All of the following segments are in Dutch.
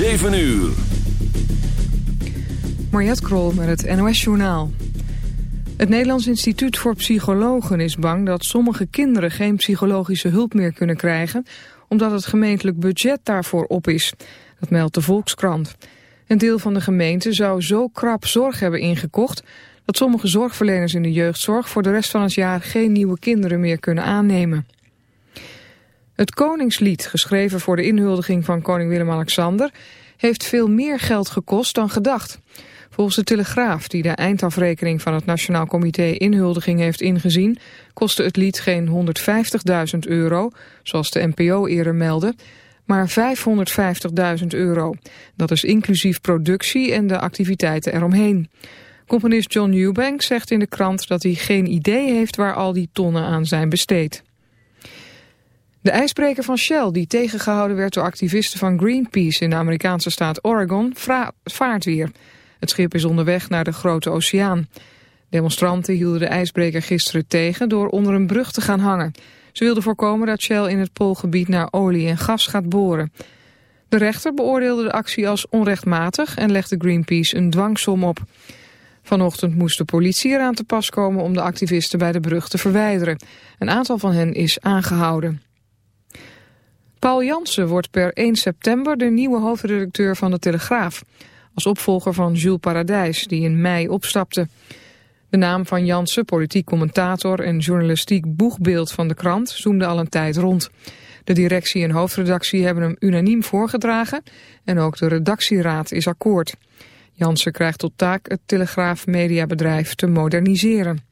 7 uur. Mariette Krol met het NOS Journaal. Het Nederlands Instituut voor Psychologen is bang dat sommige kinderen geen psychologische hulp meer kunnen krijgen, omdat het gemeentelijk budget daarvoor op is. Dat meldt de Volkskrant. Een deel van de gemeente zou zo krap zorg hebben ingekocht dat sommige zorgverleners in de jeugdzorg voor de rest van het jaar geen nieuwe kinderen meer kunnen aannemen. Het Koningslied, geschreven voor de inhuldiging van koning Willem-Alexander, heeft veel meer geld gekost dan gedacht. Volgens de Telegraaf, die de eindafrekening van het Nationaal Comité Inhuldiging heeft ingezien, kostte het lied geen 150.000 euro, zoals de NPO eerder meldde, maar 550.000 euro. Dat is inclusief productie en de activiteiten eromheen. Componist John Newbank zegt in de krant dat hij geen idee heeft waar al die tonnen aan zijn besteed. De ijsbreker van Shell, die tegengehouden werd door activisten van Greenpeace in de Amerikaanse staat Oregon, vaart weer. Het schip is onderweg naar de Grote Oceaan. Demonstranten hielden de ijsbreker gisteren tegen door onder een brug te gaan hangen. Ze wilden voorkomen dat Shell in het Poolgebied naar olie en gas gaat boren. De rechter beoordeelde de actie als onrechtmatig en legde Greenpeace een dwangsom op. Vanochtend moest de politie eraan te pas komen om de activisten bij de brug te verwijderen. Een aantal van hen is aangehouden. Paul Jansen wordt per 1 september de nieuwe hoofdredacteur van De Telegraaf. Als opvolger van Jules Paradijs, die in mei opstapte. De naam van Jansen, politiek commentator en journalistiek boegbeeld van de krant, zoemde al een tijd rond. De directie en hoofdredactie hebben hem unaniem voorgedragen en ook de redactieraad is akkoord. Jansen krijgt tot taak het Telegraaf Mediabedrijf te moderniseren.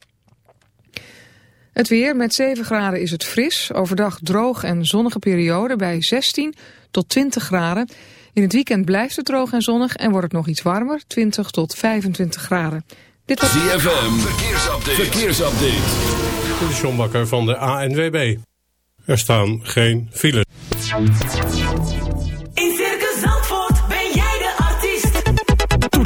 Het weer met 7 graden is het fris. Overdag droog en zonnige periode bij 16 tot 20 graden. In het weekend blijft het droog en zonnig en wordt het nog iets warmer. 20 tot 25 graden. Dit was ZFM. Verkeersupdate. Verkeersupdate. De John Bakker van de ANWB. Er staan geen files.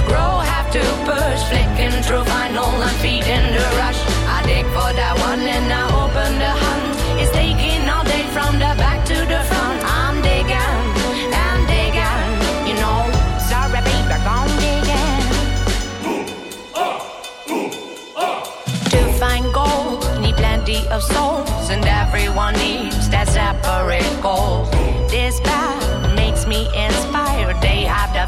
to grow, have to push. Flicking through final, I'm feeding the rush. I dig for that one and I open the hunt. It's taking all day from the back to the front. I'm digging, I'm digging, you know. Sorry, baby, I'm digging. Ooh, uh, ooh, uh. To find gold, need plenty of souls, and everyone needs that separate goal. This path makes me inspired. They have the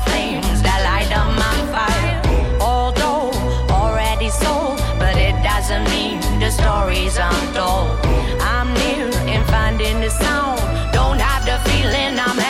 and me, the stories I'm told. I'm new in finding the sound. Don't have the feeling I'm.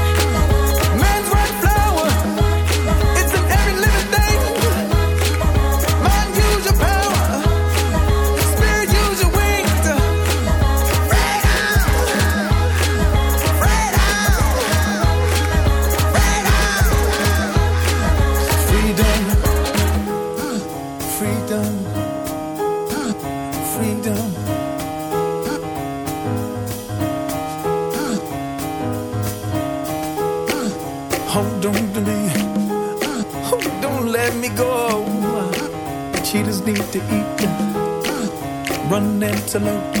absolute.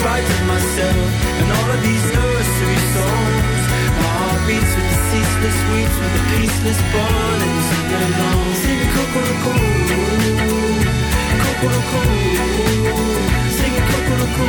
spite of myself and all of these nursery songs. My heart beats with the ceaseless weeds, with the peaceless bond and sing along. Sing Kokoroko, singing sing Kokoroko.